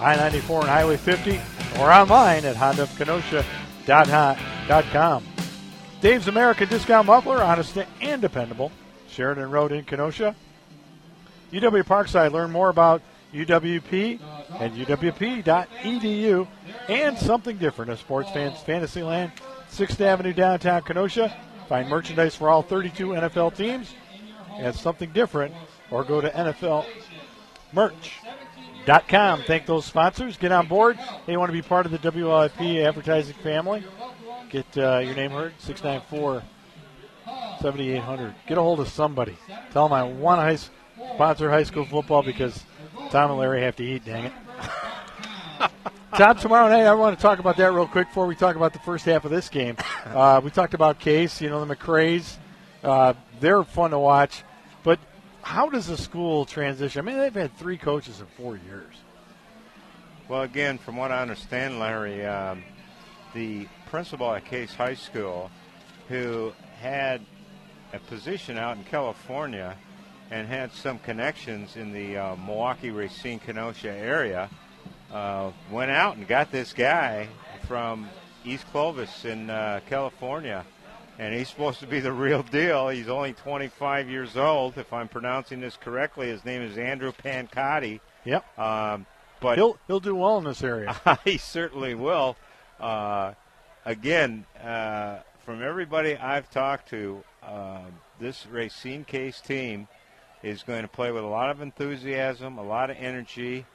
I 94 and Highway 50, or online at HondaKenosha.com. Dave's American Discount Muffler, honest and dependable. Sheridan Road in Kenosha. UW Parkside, learn more about UWP at uwp.edu and something different, a sports fans fantasy land, 6th Avenue downtown Kenosha. Find merchandise for all 32 NFL teams and something different, or go to NFL merch.com. Thank those sponsors. Get on board. They want to be part of the WLIP advertising family. Get uh, your name heard. 694 7800. Get a hold of somebody. Tell them I want to sponsor high school football because Tom and Larry have to eat, dang it. Tom, tomorrow night, I want to talk about that real quick before we talk about the first half of this game. Uh, we talked about Case, you know, the McCrays. Uh, they're fun to watch. How does the school transition? I mean, they've had three coaches in four years. Well, again, from what I understand, Larry, um, the principal at Case High School, who had a position out in California and had some connections in the uh, Milwaukee, Racine, Kenosha area, uh, went out and got this guy from East Clovis in uh, California. And he's supposed to be the real deal. He's only 25 years old, if I'm pronouncing this correctly. His name is Andrew Pancotti. Yep. Um, but he'll he'll do well in this area. he certainly will. Uh, again, uh, from everybody I've talked to, uh, this Racine Case team is going to play with a lot of enthusiasm, a lot of energy.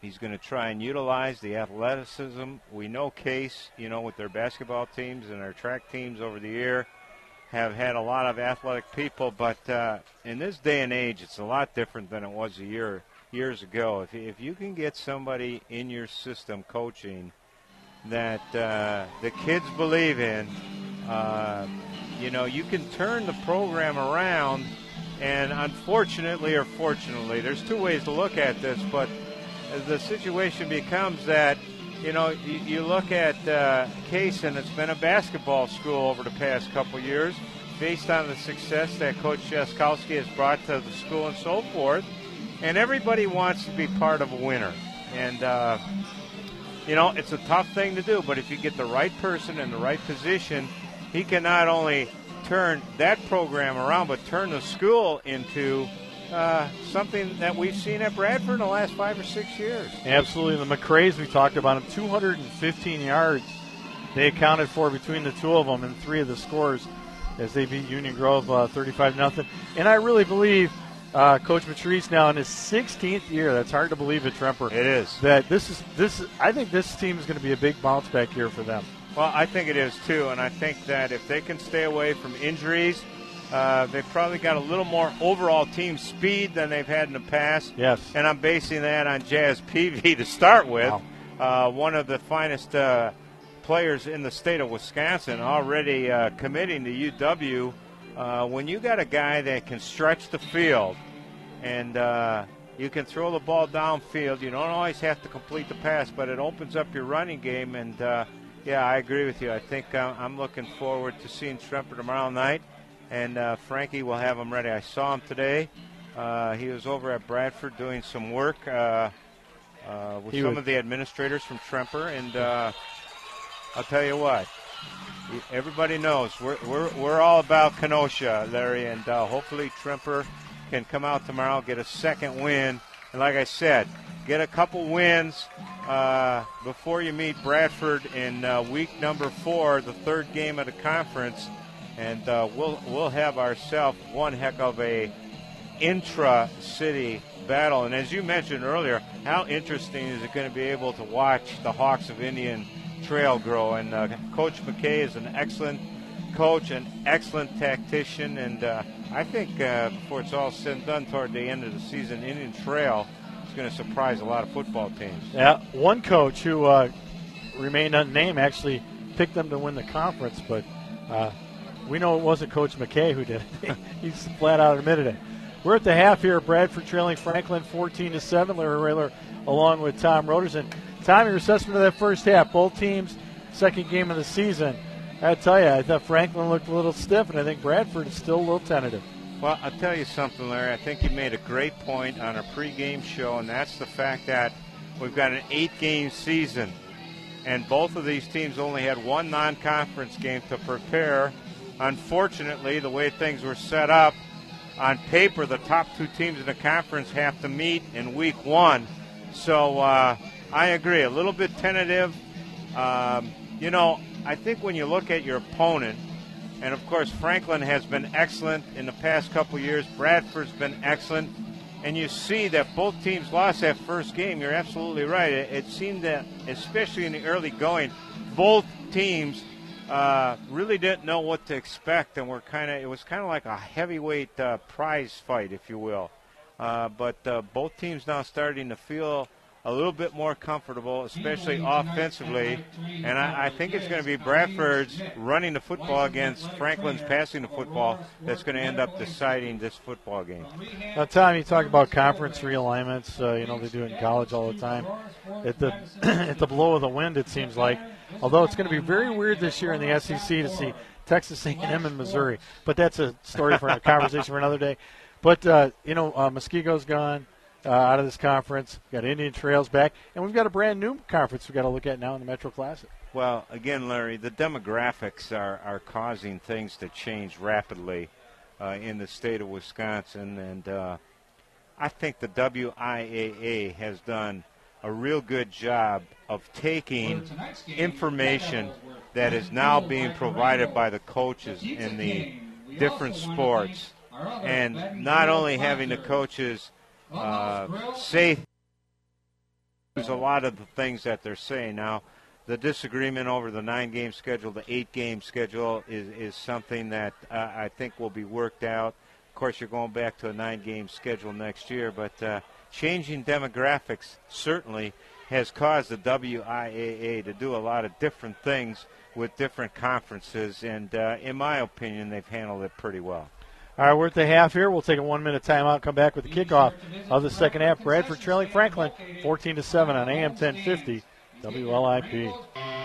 He's going to try and utilize the athleticism. We know Case, you know, with their basketball teams and their track teams over the year, have had a lot of athletic people. But uh, in this day and age, it's a lot different than it was a year years ago. If if you can get somebody in your system coaching that uh, the kids believe in, uh, you know, you can turn the program around. And unfortunately, or fortunately, there's two ways to look at this, but the situation becomes that, you know, you, you look at uh, Case, and it's been a basketball school over the past couple years, based on the success that Coach Jaskowski has brought to the school and so forth. And everybody wants to be part of a winner. And, uh, you know, it's a tough thing to do, but if you get the right person in the right position, he can not only turn that program around, but turn the school into uh, something that we've seen at Bradford in the last five or six years. Absolutely. The McCrays, we talked about them, 215 yards they accounted for between the two of them in three of the scores as they beat Union Grove uh, 35 nothing. And I really believe uh, Coach Matrice now in his 16th year. That's hard to believe at Tremper. It is that this is this. I think this team is going to be a big bounce back here for them. Well, I think it is too, and I think that if they can stay away from injuries, uh, they've probably got a little more overall team speed than they've had in the past. Yes. And I'm basing that on Jazz Peavy to start with, wow. uh, one of the finest uh, players in the state of Wisconsin, already uh, committing to UW. Uh, when you got a guy that can stretch the field and uh, you can throw the ball downfield, you don't always have to complete the pass, but it opens up your running game and yeah, I agree with you. I think I'm looking forward to seeing Tremper tomorrow night, and uh, Frankie will have them ready. I saw him today. Uh, he was over at Bradford doing some work uh, uh, with He some would- of the administrators from Tremper, and uh, I'll tell you what. Everybody knows we're, we're, we're all about Kenosha, Larry, and uh, hopefully Tremper can come out tomorrow, get a second win, and like I said, get a couple wins uh, before you meet Bradford in uh, week number four, the third game of the conference, and uh, we'll we'll have ourselves one heck of a intra-city battle. And as you mentioned earlier, how interesting is it going to be able to watch the Hawks of Indian Trail grow? And uh, Coach McKay is an excellent coach, an excellent tactician, and uh, I think uh, before it's all said and done, toward the end of the season, Indian Trail is going to surprise a lot of football teams. Yeah, one coach who uh, remained unnamed actually picked them to win the conference, but uh, we know it wasn't Coach McKay who did it. He's flat out admitted it. We're at the half here. Bradford trailing Franklin 14 to seven. Larry Rayler along with Tom Roderson. Tom, your assessment of that first half. Both teams, second game of the season. I tell you, I thought Franklin looked a little stiff, and I think Bradford is still a little tentative. Well, I'll tell you something, Larry. I think you made a great point on a pregame show, and that's the fact that we've got an eight-game season, and both of these teams only had one non-conference game to prepare. Unfortunately, the way things were set up, on paper, the top two teams in the conference have to meet in week one. So uh, I agree, a little bit tentative. Um, you know, I think when you look at your opponent, and of course Franklin has been excellent in the past couple years. Bradford's been excellent, and you see that both teams lost that first game. You're absolutely right. It, it seemed that, especially in the early going, both teams uh, really didn't know what to expect, and we're kind of it was kind of like a heavyweight uh, prize fight, if you will. Uh, but uh, both teams now starting to feel a little bit more comfortable, especially offensively. And I, I think it's going to be Bradford's running the football against Franklin's passing the football that's going to end up deciding this football game. Now, Tom, you talk about conference realignments. Uh, you know they do it in college all the time. At the at the blow of the wind, it seems like. Although it's going to be very weird this year in the SEC to see Texas A&M and Missouri, but that's a story for a conversation for another day. But uh, you know, uh, Muskego's gone uh, out of this conference. We've got Indian Trails back, and we've got a brand new conference we've got to look at now in the Metro Classic. Well, again, Larry, the demographics are, are causing things to change rapidly uh, in the state of Wisconsin, and uh, I think the WIAA has done a real good job of taking information that is now being provided by the coaches in the different sports, and not only having the coaches uh, say a lot of the things that they're saying. Now, the disagreement over the nine game schedule, the eight game schedule, is, is something that uh, I think will be worked out. Of course, you're going back to a nine game schedule next year, but uh, changing demographics certainly has caused the WIAA to do a lot of different things with different conferences, and uh, in my opinion, they've handled it pretty well. All right, we're at the half here. We'll take a one minute timeout, come back with the kickoff of the second half. Bradford trailing Franklin 14 to 7 on AM 1050 WLIP.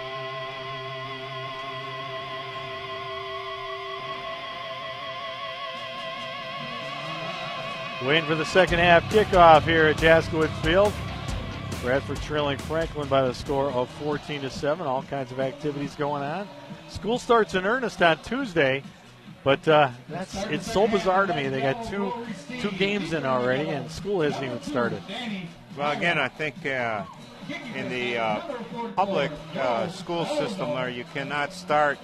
Waiting for the second half kickoff here at Jaskowitz Field. Bradford trailing Franklin by the score of 14 to 7. All kinds of activities going on. School starts in earnest on Tuesday. But uh, it's so bizarre to me. They got two two games in already, and school hasn't even started. Well, again, I think uh, in the uh, public uh, school system there, you cannot start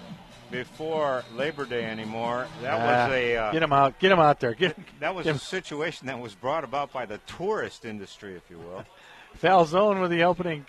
before Labor Day anymore. That was a uh, get them out, get them out there. Get that was a situation that was brought about by the tourist industry, if you will. Falzone with the opening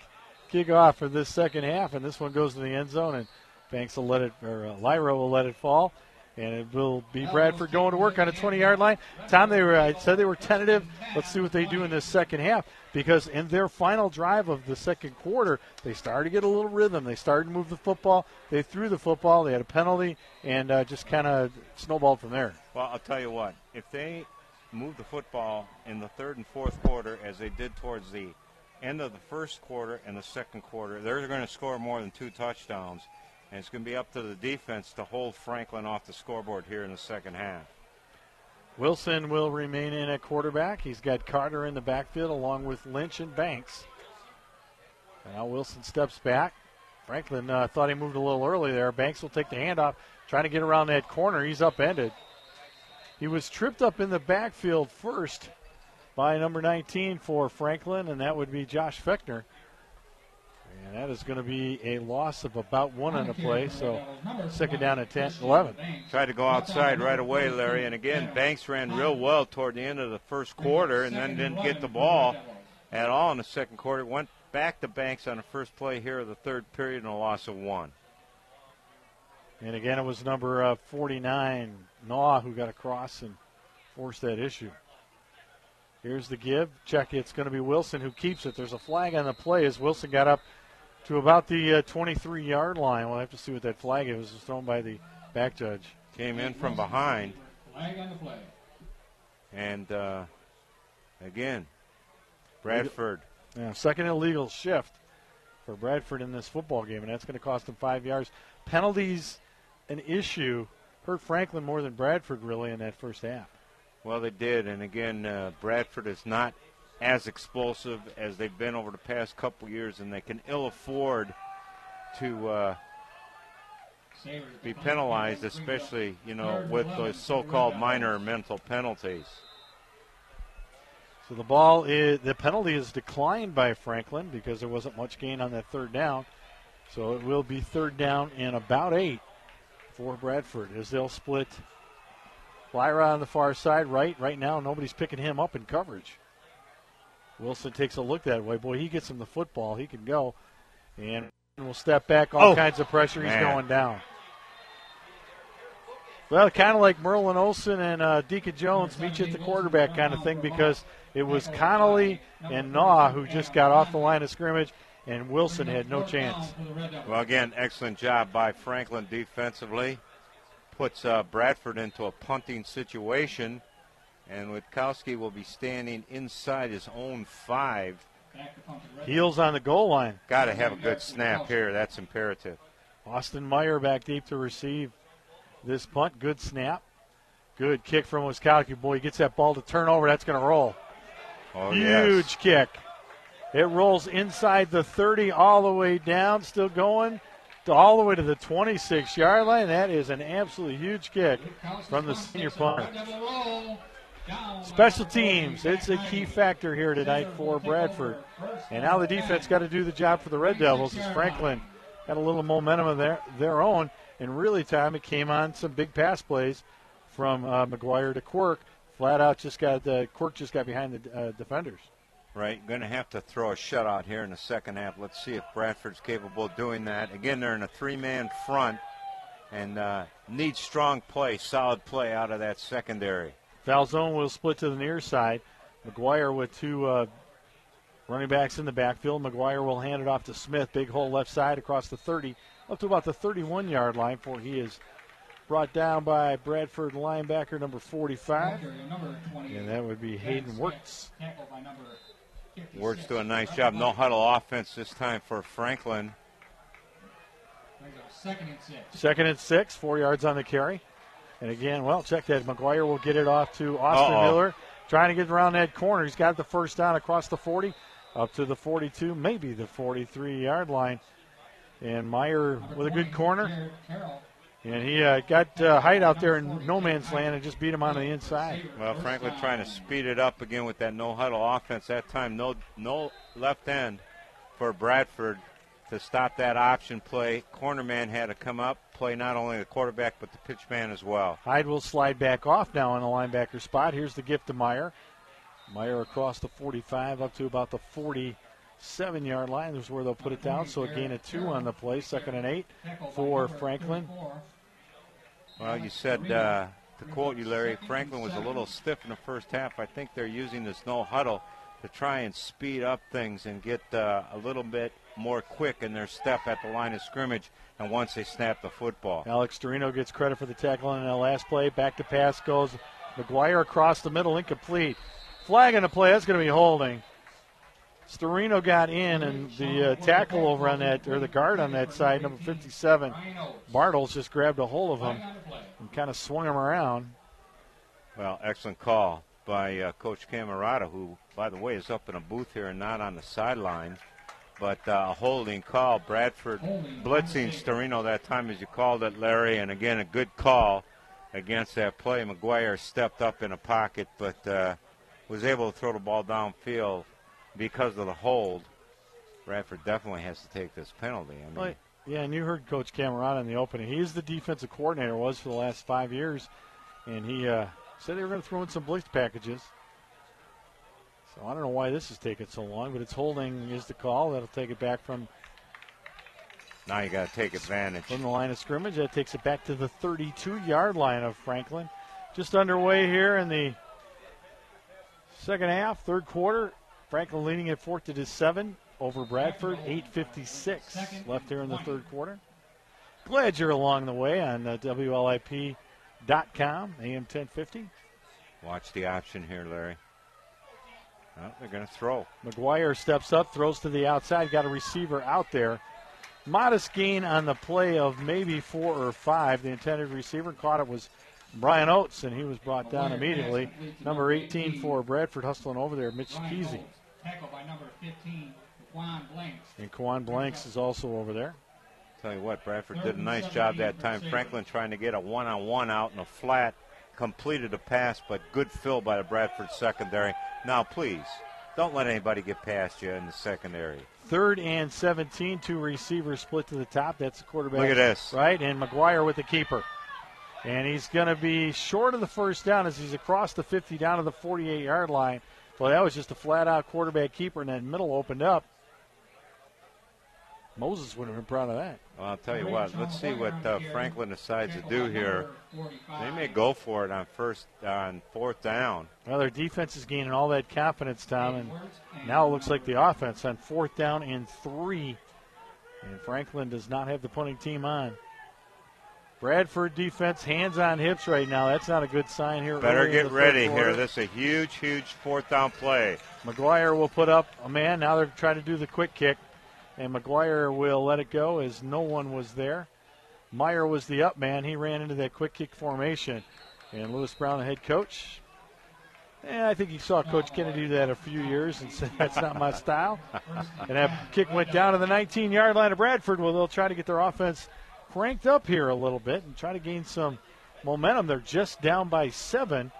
kickoff for this second half, and this one goes to the end zone, and Banks will let it, or uh, Lyra will let it fall. And it will be Bradford going to work on a 20 yard line. Tom, they were, I said they were tentative. Let's see what they do in this second half because in their final drive of the second quarter, they started to get a little rhythm. They started to move the football. They threw the football. They had a penalty and uh, just kind of snowballed from there. Well, I'll tell you what. If they move the football in the third and fourth quarter as they did towards the end of the first quarter and the second quarter, they're going to score more than two touchdowns and it's going to be up to the defense to hold Franklin off the scoreboard here in the second half. Wilson will remain in at quarterback. He's got Carter in the backfield along with Lynch and Banks. Now Wilson steps back. Franklin uh, thought he moved a little early there. Banks will take the handoff, trying to get around that corner. He's upended. He was tripped up in the backfield first by number 19 for Franklin, and that would be Josh Fechner. And that is going to be a loss of about one on the play. So second down at 10, 11. Tried to go outside right away, Larry. And again, Banks ran real well toward the end of the first quarter and then didn't get the ball at all in the second quarter. Went back to Banks on the first play here of the third period and a loss of one. And again, it was number uh, 49, Naw, who got across and forced that issue. Here's the give. Check. It's going to be Wilson who keeps it. There's a flag on the play as Wilson got up to about the uh, 23 yard line. We'll have to see what that flag is. It was thrown by the back judge. Came in from behind. Flag on the play. And uh, again, Bradford. Yeah, second illegal shift for Bradford in this football game, and that's going to cost them five yards. Penalties, an issue, hurt Franklin more than Bradford really in that first half. Well, they did, and again, uh, Bradford is not as explosive as they've been over the past couple years, and they can ill afford to uh, be penalized, especially you know with those so-called minor mental penalties. So the ball is the penalty is declined by Franklin because there wasn't much gain on that third down. So it will be third down and about eight for Bradford as they'll split Lyra on the far side, right. Right now, nobody's picking him up in coverage. Wilson takes a look that way. Boy, he gets him the football. He can go. And will step back. All Oh, kinds of pressure. He's man. going down. Well, kind of like Merlin Olsen and uh, Deacon Jones meet you at the quarterback kind of thing because it was Connolly and Naw who just got off the line of scrimmage, and Wilson had no chance. Well, again, excellent job by Franklin defensively. Puts uh, Bradford into a punting situation, and Witkowski will be standing inside his own five. Heels on the goal line. Got to have a good snap here. That's imperative. Austin Meyer back deep to receive this punt. Good snap. Good kick from Witkowski. Boy, he gets that ball to turn over. That's going to roll. Oh, Huge yes. kick. It rolls inside the 30 all the way down, still going all the way to the 26 yard line. That is an absolutely huge kick from the senior punter. Special teams, it's a key factor here tonight for Bradford. And now the defense got to do the job for the Red Devils as Franklin got a little momentum of their, their own. And really, time it came on some big pass plays from uh, McGuire to Quirk. Flat out just got the Quirk just got behind the uh, defenders. Right, going to have to throw a shutout here in the second half. Let's see if Bradford's capable of doing that. Again, they're in a three-man front and uh, need strong play, solid play out of that secondary. Falzone will split to the near side. McGuire with two uh, running backs in the backfield. McGuire will hand it off to Smith. Big hole left side across the 30, up to about the 31 yard line, for he is brought down by Bradford linebacker number 45. And that would be Hayden Wirtz. Wirtz doing a nice job. No huddle offense this time for Franklin. Second and six. Second and six, four yards on the carry. And again, well, check that. McGuire will get it off to Austin Uh-oh. Miller, trying to get around that corner. He's got the first down across the 40, up to the 42, maybe the 43 yard line. And Meyer with a good corner. And he uh, got uh, height out there in no man's land and just beat him on the inside. Well, Franklin trying to speed it up again with that no huddle offense. That time, no no left end for Bradford to stop that option play. Corner man had to come up, play not only the quarterback but the pitch man as well. Hyde will slide back off now in the linebacker spot. Here's the gift to Meyer. Meyer across the 45 up to about the 47 yard line. There's where they'll put it down. So a gain of two on the play. Second and eight for Franklin. Well, you said uh, to quote you, Larry, Franklin was a little stiff in the first half. I think they're using this no huddle to try and speed up things and get uh, a little bit more quick in their step at the line of scrimmage. And once they snap the football, Alex Storino gets credit for the tackle in the last play. Back to pass goes McGuire across the middle, incomplete. Flag on the play. That's going to be holding. Storino got in, and the uh, tackle over on that, or the guard on that side, number 57, Bartles just grabbed a hold of him and kind of swung him around. well, excellent call by uh, Coach Camerata, who, by the way, is up in a booth here and not on the sideline. But uh, holding call. Bradford blitzing Storino that time, as you called it, Larry. And again, a good call against that play. McGuire stepped up in a pocket, but uh, was able to throw the ball downfield because of the hold. Bradford definitely has to take this penalty. I mean, Well, yeah, and you heard Coach Camerata in the opening. He's the defensive coordinator, was for the last five years, and he uh, said they were going to throw in some blitz packages. So I don't know why this is taking so long, but it's holding is the call. That'll take it back from now you got to take advantage. from the line of scrimmage. That takes it back to the 32-yard line of Franklin. Just underway here in the second half, third quarter. Franklin leading at four to 7 over Bradford. 8:56 left here in the third quarter. Glad you're along the way on uh, WLIP.com, AM 1050. Watch the option here, Larry. Well, they're going to throw. McGuire steps up, throws to the outside, got a receiver out there. Modest gain on the play of maybe four or five. The intended receiver caught it was Brian Oates, and he was brought down immediately. Number 18 for Bradford hustling over there, Mitch Kesey. Tackled by number 15, Juan Blanks. And Quan Blanks is also over there. Tell you what, Bradford did a nice job that time. Franklin trying to get a one-on-one out in a flat, completed a pass, but good fill by the Bradford secondary. Now, please, don't let anybody get past you in the secondary. Third and 17, two receivers split to the top. That's the quarterback. Look at this. Right, and McGuire with the keeper. And he's going to be short of the first down as he's across the 50 down to the 48 yard line. Well, that was just a flat out quarterback keeper, and that middle opened up. Moses would have been proud of that. Well, I'll tell you what. Let's see what uh, Franklin decides to do here. They may go for it on first, on fourth down. Well, their defense is gaining all that confidence, Tom, and now it looks like the offense on fourth down and three. And Franklin does not have the punting team on. Bradford defense, hands on hips right now. That's not a good sign here. Better get ready quarter. here. This is a huge, huge fourth down play. McGuire will put up a man. Now they're trying to do the quick kick, and McGuire will let it go as no one was there. Meyer was the up man. He ran into that quick kick formation. And Lewis Brown, the head coach, eh, I think he saw Coach Kennedy do that a few years and said, that's not my style. And that kick went down to the 19 yard line of Bradford. Well, they'll try to get their offense cranked up here a little bit and try to gain some momentum. They're just down by seven.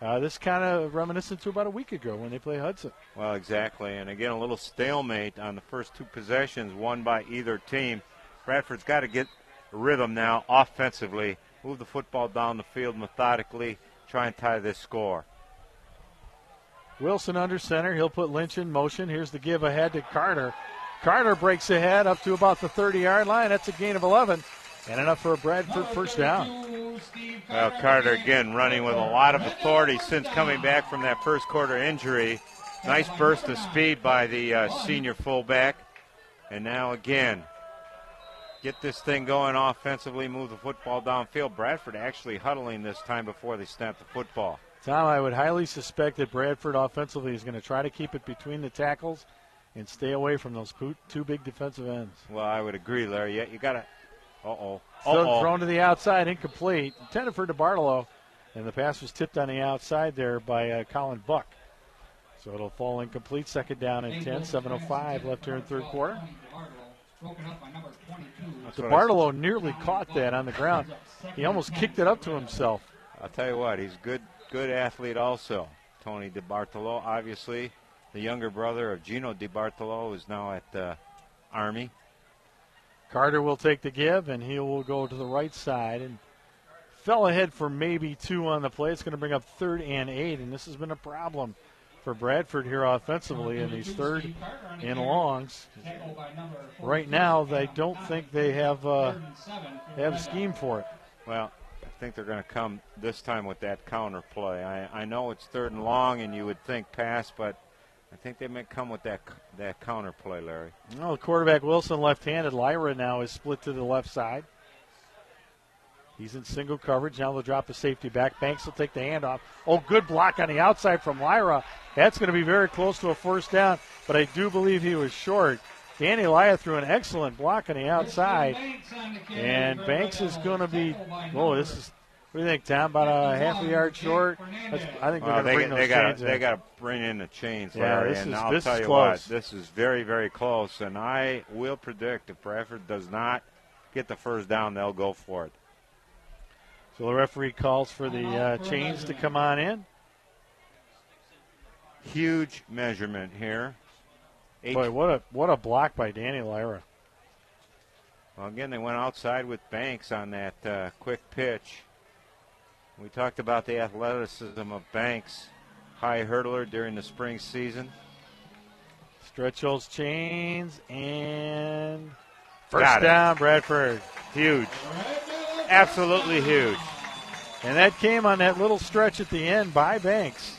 Uh, this kind of reminiscent to about a week ago when they played Hudson. Well, exactly. And again, a little stalemate on the first two possessions, won by either team. Bradford's got to get rhythm now offensively, move the football down the field methodically, try and tie this score. Wilson under center. He'll put Lynch in motion. Here's the give ahead to Carter. Carter breaks ahead up to about the 30 yard line. That's a gain of 11 and enough for a Bradford first down. Well, Carter again running with a lot of authority since coming back from that first quarter injury. Nice burst of speed by the uh, senior fullback. And now again, get this thing going offensively, move the football downfield. Bradford actually huddling this time before they snap the football. Tom, I would highly suspect that Bradford offensively is going to try to keep it between the tackles and stay away from those two- two big defensive ends. Well, I would agree, Larry. Yeah, you got to. Uh oh. Still Uh thrown to the outside, incomplete. Intended for DeBartolo, and the pass was tipped on the outside there by uh, Colin Buck. So it'll fall incomplete. Second down and 10, 7.05 left here in third quarter. Broken up by number 22. DeBartolo nearly caught that on the ground. He almost kicked it up to himself. I'll tell you what, he's good, good athlete also. Tony DeBartolo, obviously, the younger brother of Gino DeBartolo, is now at uh, Army. Carter will take the give, and he will go to the right side and fell ahead for maybe two on the play. It's going to bring up third and eight, and this has been a problem for Bradford here offensively in these third and longs. Right now, they don't think they have uh, they have a scheme for it. Well, I think they're going to come this time with that counter play. I, I know it's third and long, and you would think pass, but I think they may come with that that counter play, Larry. The quarterback Wilson left-handed. Lyra now is split to the left side. He's in single coverage. Now they'll drop a safety back. Banks will take the handoff. Oh, good block on the outside from Lyra. That's going to be very close to a first down, but I do believe he was short. Danny Lyra threw an excellent block on the outside, and Banks is going to be. Whoa, this is. What do you think, Tom? About a half a yard short. That's, I think they're Well, going to they bring they those got chains they got to bring in the chains, Yeah, Larry. this and is- I'll this tell is you close. what, this is very very close, and I will predict if Bradford does not get the first down, they'll go for it. So the referee calls for the uh, chains to come on in. Huge measurement here. Eight Boy, what a what a block by Danny Lyra. Well, again, they went outside with Banks on that uh, quick pitch. We talked about the athleticism of Banks, high hurdler during the spring season. Stretch those chains and first down, Bradford. Huge. Absolutely huge. And that came on that little stretch at the end by Banks.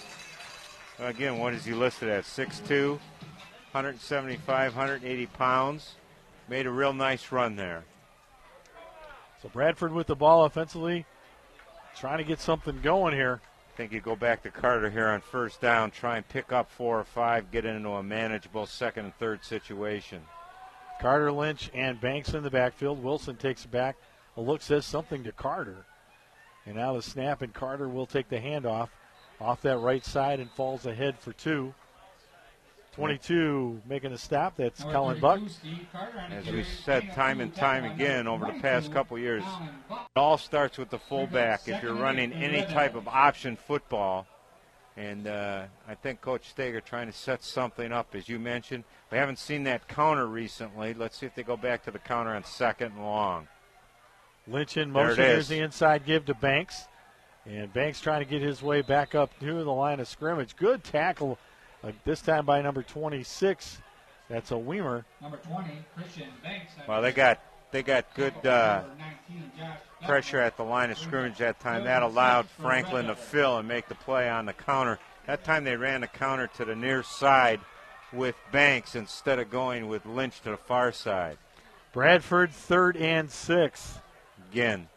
Again, what is he listed at? 6'2, 175, 180 pounds. Made a real nice run there. So Bradford with the ball offensively, trying to get something going here. I think you go back to Carter here on first down, try and pick up four or five, get into a manageable second and third situation. Carter Lynch and Banks in the backfield. Wilson takes it back. A look says something to Carter. And now the snap, and Carter will take the handoff off that right side and falls ahead for two. 22 making a stop. That's Number Colin Buck. Steve Carter on the As we said time and time again over the past couple years, It all starts with the fullback if you're running any type of option football. And uh, I think Coach Steger trying to set something up, as you mentioned. We haven't seen that counter recently. Let's see if they go back to the counter on second and long. Lynch in There motion. There's the inside give to Banks. And Banks trying to get his way back up to the line of scrimmage. Good tackle, uh, this time by number 26. That's a Weimer. Number 20, Christian Banks. on Well, they got they got good uh, number 19, Josh pressure at the line of scrimmage that time. That allowed Franklin to fill and make the play on the counter. That time they ran the counter to the near side with Banks instead of going with Lynch to the far side. Bradford third and six. Again,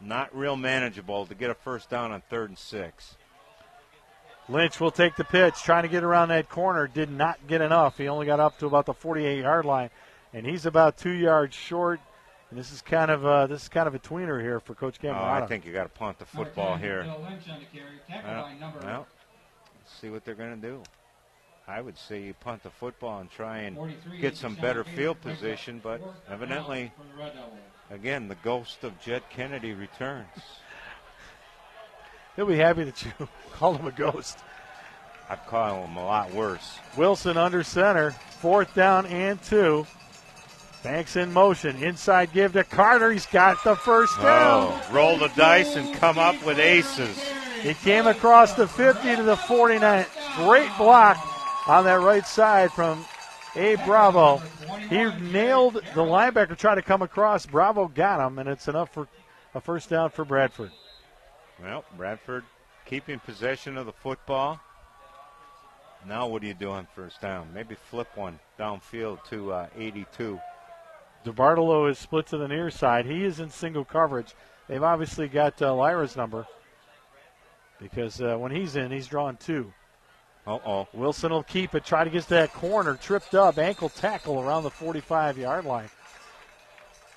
not real manageable to get a first down on third and six. Lynch will take the pitch, trying to get around that corner. Did not get enough. He only got up to about the 48 yard line, and he's about two yards short. And this is kind of uh, this is kind of a tweener here for Coach Oh, I think you got to punt the football 10, here. Bill Lynch on the carry. Well, number well, see what they're going to do. I would say you punt the football and try and get some better field position, but evidently, down for the Red Devils. again, the ghost of Jed Kennedy returns. He'll be happy that you called him a ghost. I've called him a lot worse. Wilson under center, fourth down and two. Banks in motion, inside give to Carter. He's got the first oh, down. Oh, roll the dice and come up with aces. He came across the 50 to the 49. Great block on that right side from A. Bravo. He nailed the linebacker trying to come across. Bravo got him, and it's enough for a first down for Bradford. Well, Bradford keeping possession of the football. Now, what do you do on first down? Maybe flip one downfield to uh, 82. DeBartolo is split to the near side. He is in single coverage. They've obviously got uh, Lyra's number because uh, when he's in, he's drawing two. Uh oh. Wilson will keep it, try to get to that corner, tripped up, ankle tackle around the 45 yard line.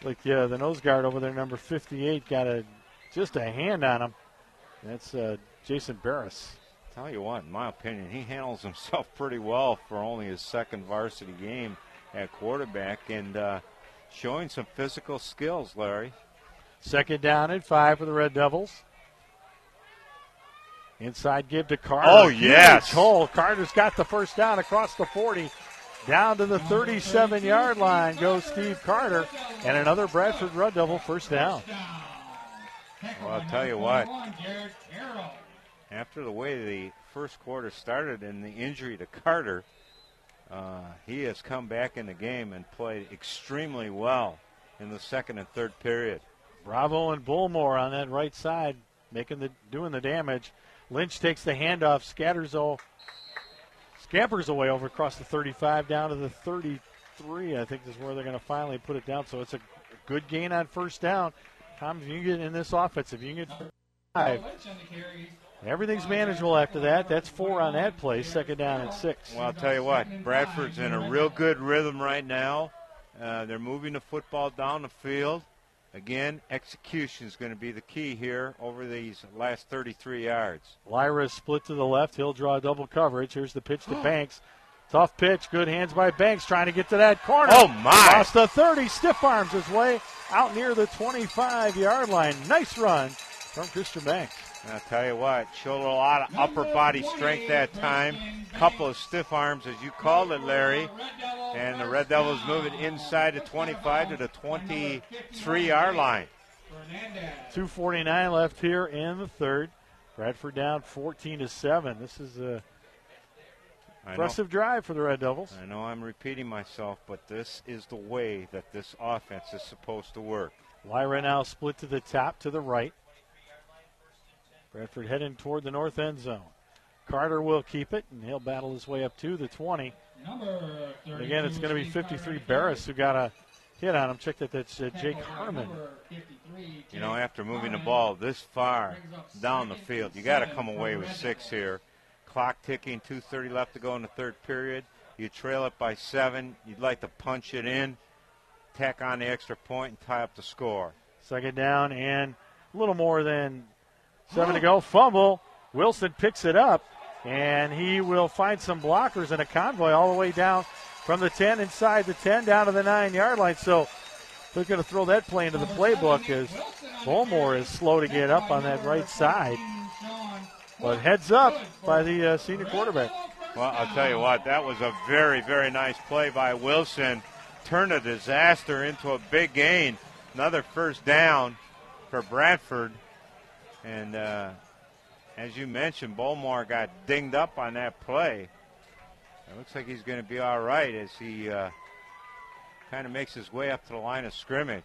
Like yeah, the nose guard over there, number 58, got a just a hand on him. That's uh, Jason Barris. Tell you what, in my opinion, he handles himself pretty well for only his second varsity game at quarterback and uh, showing some physical skills, Larry. Second down and five for the Red Devils. Inside give to Carter. Oh, yes. hole. Carter's got the first down across the 40. Down to the 37 yard line goes Steve Carter. And another Bradford Red Devil first down. Tackle Well, I'll tell you what. 21, Jared Carroll. After the way the first quarter started and the injury to Carter, uh, he has come back in the game and played extremely well in the second and third period. Bravo and Bullmore on that right side, making the doing the damage. Lynch takes the handoff, scatters all, scampers away over across the 35 down to the 33. I think is where they're going to finally put it down. So it's a good gain on first down. Tom, if you can get in this offense, if you can get five, Bill Lynch on the carry. everything's manageable after that. That's four on that play. Second down and six. Well, I'll tell you what, Bradford's in a real good rhythm right now. Uh, they're moving the football down the field. Again, execution is going to be the key here over these last 33 yards. Lyra is split to the left. He'll draw double coverage. Here's the pitch to Banks. Tough pitch. Good hands by Banks trying to get to that corner. Oh, my. Lost the 30. Stiff arms his way out near the 25 yard line. Nice run from Christian Banks. And I'll tell you what, showed a lot of upper body strength that time. Couple of stiff arms, as you called it, Larry. And the Red Devils move it inside the 25 to the 23 yard line. 249 left here in the third. Bradford down 14 to 7. This is a impressive drive for the Red Devils. I know I'm repeating myself, but this is the way that this offense is supposed to work. Lyra now split to the top to the right. Bradford heading toward the north end zone. Carter will keep it, and he'll battle his way up to the 20. Number again, it's going to be 53 Carter Barris who got a hit on him. Check that. That's uh, Jake Harmon. 53, You know, after moving the ball this far down the field, you got to come away with six here. Clock ticking, 2:30 left to go in the third period. You trail it by seven. You'd like to punch it in, tack on the extra point, and tie up the score. Second down and a little more than Seven to go. Fumble. Wilson picks it up, and he will find some blockers and a convoy all the way down from the 10 inside the 10 down to the 9 yard line. So they're going to throw that play into the playbook as Bowmore is slow to get up on that right side. But heads up by the uh, senior quarterback. Well, I'll tell you what, that was a very, very nice play by Wilson. Turned a disaster into a big gain. Another first down for Bradford. And uh, as you mentioned, Bowmore got dinged up on that play. It looks like he's going to be all right as he uh, kind of makes his way up to the line of scrimmage.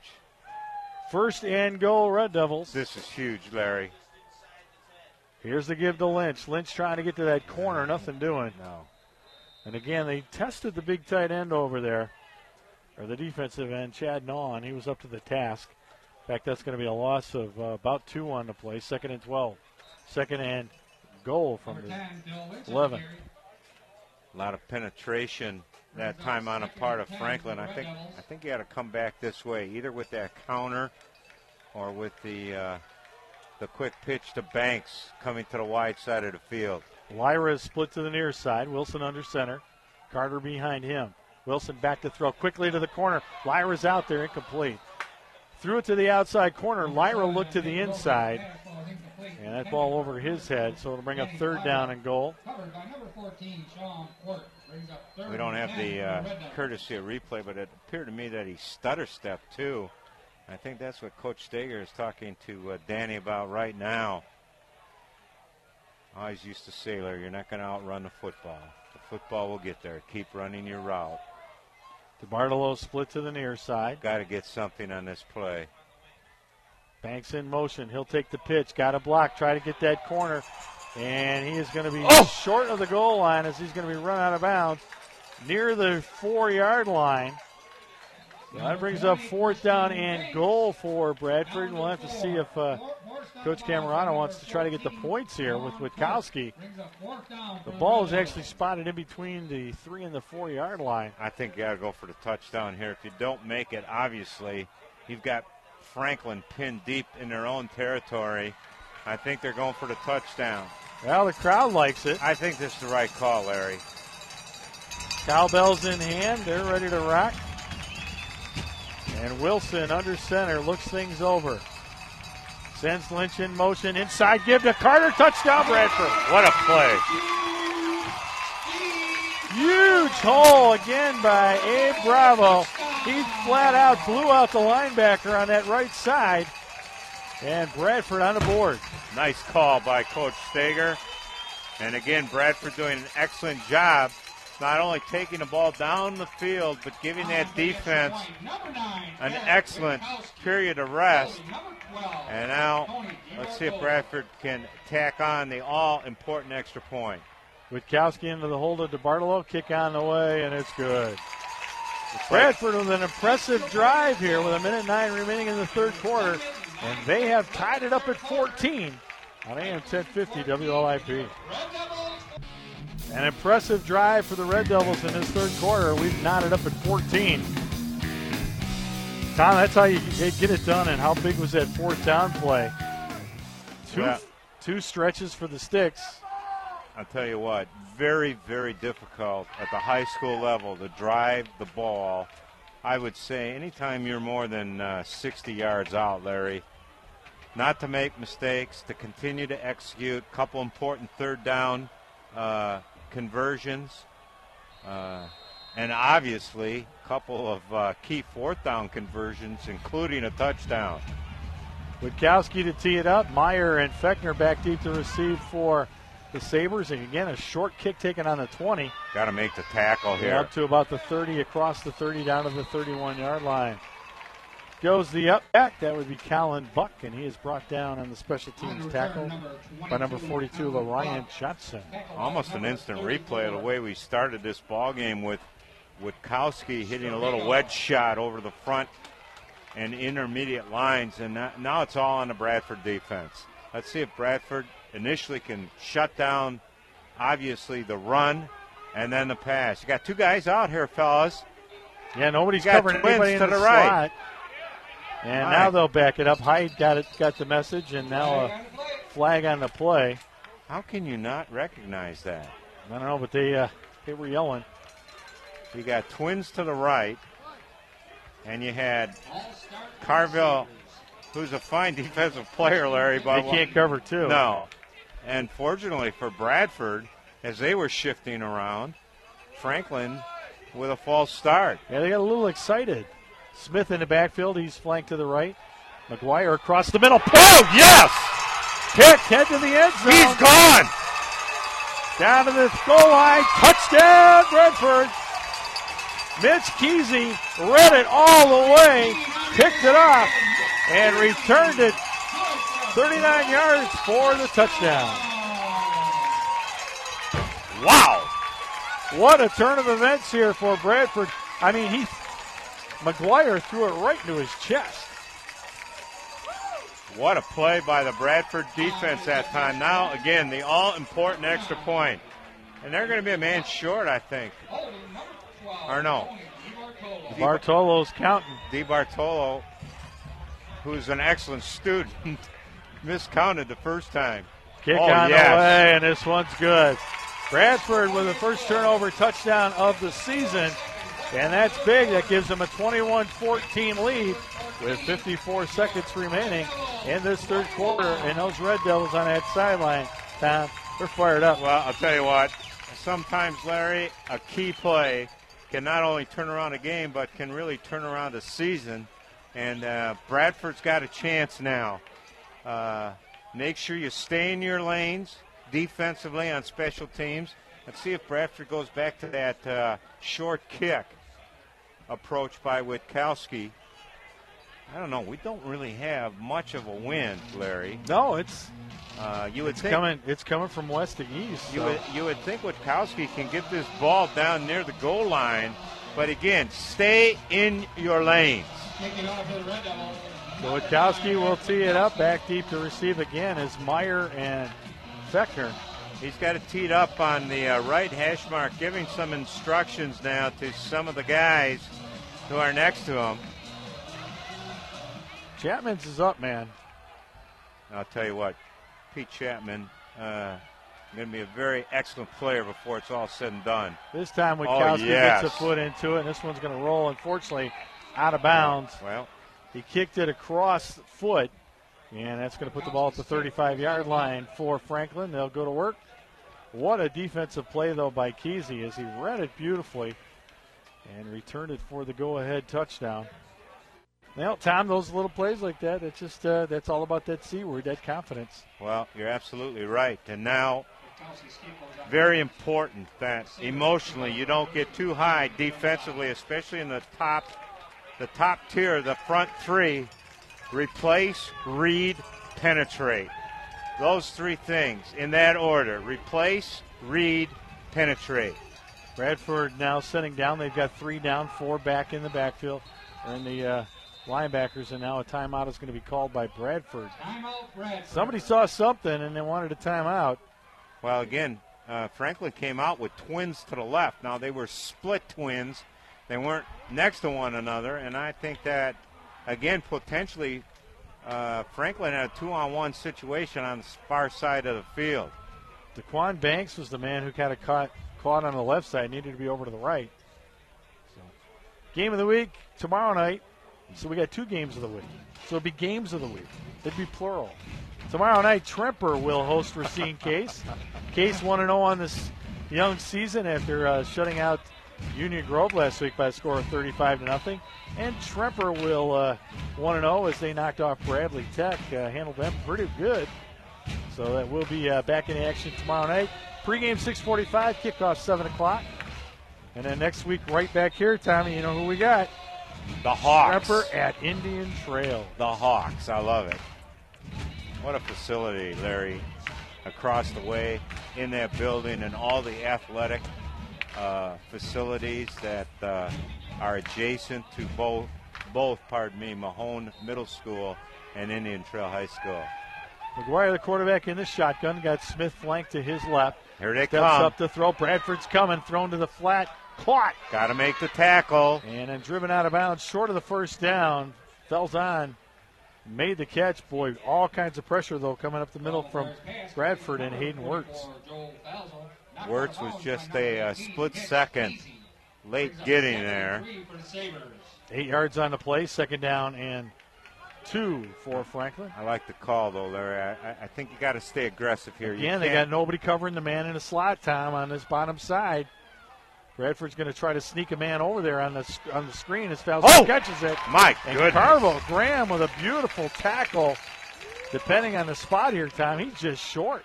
First and goal, Red Devils. This is huge, Larry. Here's the give to Lynch. Lynch trying to get to that corner, nothing doing. No. And again, they tested the big tight end over there, or the defensive end, Chad Nawn. He was up to the task. In fact, that's going to be a loss of uh, about two on the play. Second and 12. Second and goal from Number the 10, Bill Lynch. on the 11. A lot of penetration that time on a part of Franklin. I think I think he had to come back this way, either with that counter or with the uh, the quick pitch to Banks coming to the wide side of the field. Lyra is split to the near side. Wilson under center. Carter behind him. Wilson back to throw quickly to the corner. Lyra's out there, incomplete. Threw it to the outside corner. Lyra looked to the inside, and that ball over his head, so it'll bring up third down and goal. Covered by number 14, Sean Quirk. Brings up third We don't have the uh, for Red Devils. courtesy of replay, but it appeared to me that he stutter stepped too. I think that's what Coach Steger is talking to uh, Danny about right now. I always used to say, Larry, you're not going to outrun the football. The football will get there. Keep running your route. DeBartolo split to the near side. Got to get something on this play. Banks in motion. He'll take the pitch. Got a block. Try to get that corner. And he is going to be Oh! short of the goal line as he's going to be run out of bounds near the four yard line. That brings up fourth down and goal for Bradford. We'll have to see if uh, Coach Camerata wants to try to get the points here with Witkowski. Brings up fourth down The ball is actually spotted in between the three and the four yard line. I think you got to go for the touchdown here. If you don't make it, obviously, you've got Franklin pinned deep in their own territory. I think they're going for the touchdown. Well, the crowd likes it. I think this is the right call, Larry. Cowbells in hand. They're ready to rock. And Wilson under center looks things over. Sends Lynch in motion inside. Give to Carter. Touchdown, Bradford. What a play. Huge hole again by Abe Bravo. He flat out blew out the linebacker on that right side. And Bradford on the board. Nice call by Coach Steger. And again, Bradford doing an excellent job, not only taking the ball down the field, but giving that defense an excellent period of rest. And now, let's see if Bradford can tack on the all important extra point. Witkowski into the hold of DeBartolo. Kick on the way, and it's good. Bradford with an impressive drive here with a minute nine remaining in the third quarter, and they have tied it up at 14 on AM 1050 WLIP. An impressive drive for the Red Devils in this third quarter. We've knotted up at 14. Tom, that's how you get it done. And how big was that fourth down play? Two, two stretches for the sticks. I'll tell you what, very, very difficult at the high school level to drive the ball. I would say anytime you're more than uh, 60 yards out, Larry, not to make mistakes, to continue to execute. Couple important third down uh, conversions, uh, and obviously a couple of uh, key fourth down conversions, including a touchdown. Witkowski to tee it up. Meyer and Fechner back deep to receive for the Sabres. And again, a short kick taken on the 20. Got to make the tackle here. Up to about the 30, across the 30, down to the 31 yard line. Goes the up back. That would be Callan Buck, and he is brought down on the special teams tackle by number 42, Calvin Lorian. Johnson. almost an instant replay of the way we started this ball game with Witkowski hitting a little wedge shot over the front and intermediate lines, and now it's all on the Bradford defense. Let's see if Bradford initially can shut down, obviously the run and then the pass. You got two guys out here, fellas. Yeah, nobody's got covering anybody in to the, the right. slot. And Right. now they'll back it up. Hyde got it, got the message, and now a flag on the play. How can you not recognize that? I don't know, but they uh, they were yelling. You got twins to the right, and you had Carville, who's a fine defensive player, Larry. But They can't cover two. No. And fortunately for Bradford, as they were shifting around, Franklin with a false start. Yeah, they got a little excited. Smith in the backfield. He's flanked to the right. McGuire across the middle. Oh, yes! Pick head to the end zone. He's gone! Down to the goal line. Touchdown, Bradford. Mitch Kesey read it all the way, picked it off, and returned it 39 yards for the touchdown. Wow! What a turn of events here for Bradford. I mean, he McGuire threw it right into his chest. What a play by the Bradford defense that time. Now, again, the all important extra point. And they're going to be a man short, I think. holding number 12. Or no. Bartolo's counting. Di Bartolo, who's an excellent student, miscounted the first time. Kick Oh, on yes. the way, and this one's good. Bradford with the first turnover touchdown of the season, and that's big. That gives them a 21 14 lead with 54 seconds remaining in this third quarter. And those Red Devils on that sideline, Tom, they're fired up. Well, I'll tell you what. Sometimes, Larry, a key play can not only turn around a game, but can really turn around a season. And uh, Bradford's got a chance now. Uh, make sure you stay in your lanes defensively on special teams. Let's see if Bradford goes back to that uh, short kick approach by Witkowski. I don't know. We don't really have much of a wind, Larry. No, it's Uh, you would it's think coming it's coming from west to east. you so- would, you would think Witkowski can get this ball down near the goal line, but again, stay in your lanes. Kicking off for the Red Devils. So Witkowski will tee it up back deep to receive again as Meyer and Fechner. He's got it teed up on the uh, right hash mark, giving some instructions now to some of the guys who are next to him. Chapman's is up, man. I'll tell you what, Pete Chapman, uh, going to be a very excellent player before it's all said and done. This time Oh, Witkowski yes. gets a foot into it, and this one's going to roll, unfortunately, out of bounds. Well, He kicked it across foot, and that's going to put the ball at the 35 yard line for Franklin. They'll go to work. What a defensive play, though, by Kesey as he read it beautifully and returned it for the go ahead touchdown. Now, Tom, those little plays like that, it's just, uh, that's all about that C word, that confidence. well, you're absolutely right. And now very important that emotionally you don't get too high defensively, especially in the top, the top tier, the front three. Replace, read, penetrate. Those three things in that order: replace, read, penetrate. Bradford now sitting down. They've got three down, four back in the backfield. Or in the uh, linebackers, and now a timeout is going to be called by Bradford. Timeout Bradford. Somebody saw something and they wanted a timeout. Well, again, uh, Franklin came out with twins to the left. Now they were split twins; they weren't next to one another, and I think that again potentially uh, Franklin had a two-on-one situation on the far side of the field. Daquan Banks was the man who kind of caught caught on the left side, needed to be over to the right. So, game of the week tomorrow night. So we got two games of the week. So it'll be games of the week. It'd be plural. Tomorrow night, Tremper will host Racine Case. Case 1 0 on this young season after uh, shutting out Union Grove last week by a score of 35 to nothing. And Tremper will uh, 1 0 as they knocked off Bradley Tech, uh, handled them pretty good. So that will be uh, back in action tomorrow night. Pregame 6:45, kickoff 7 o'clock, and then next week right back here, Tommy. You know who we got? The Hawks. Tremper at Indian Trail. The Hawks. I love it. What a facility, Larry, across the way in that building and all the athletic uh, facilities that uh, are adjacent to both, both, pardon me, Mahone Middle School and Indian Trail High School. McGuire, the quarterback in the shotgun, got Smith flanked to his left. Here they Steps come. up to throw. Bradford's coming, thrown to the flat, caught, Got to make the tackle. and then driven out of bounds, short of the first down. Falzone. made the catch. Boy, all kinds of pressure though coming up the middle from Bradford and Hayden Wirtz. Wirtz was just a uh, split second late getting there. Eight yards on the play, second down and two for Franklin. I like the call though, Larry. I, I think you got to stay aggressive here. Again, they got nobody covering the man in the slot, Tom, on this bottom side. Bradford's going to try to sneak a man over there on the on the screen as Falcon Oh! catches it. My And goodness. Carvo Graham with a beautiful tackle. Depending on the spot here, Tom, he's just short.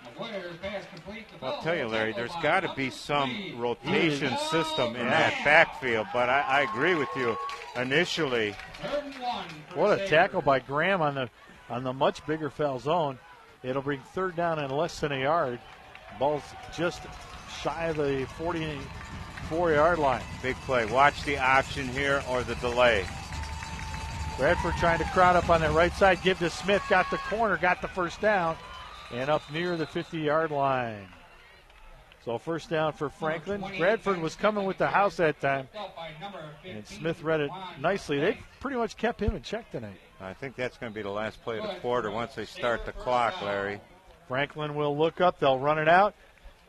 I'll tell you, Larry, there's got to be some rotation system in that backfield, but I, I agree with you. Initially, What a tackle by Graham on the on the much bigger Falzone. It'll bring third down and less than a yard. Ball's just shy of the 44 yard line. big play. Watch the option here or the delay. Bradford trying to crowd up on that right side. Give to Smith. Got the corner. Got the first down. And up near the 50 yard line. So first down for Franklin. Bradford was coming with the house that time. And Smith read it nicely. They pretty much kept him in check tonight. I think that's going to be the last play of the quarter once they start the clock, Larry. Franklin will look up. They'll run it out.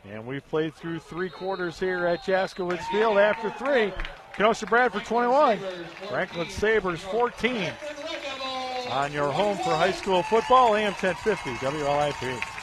And we've played through three quarters here at Jaskwhich Field after three. Kenosha Bradford 21. Franklin Sabres 14. On your home for high school football, AM 1050, WLIP.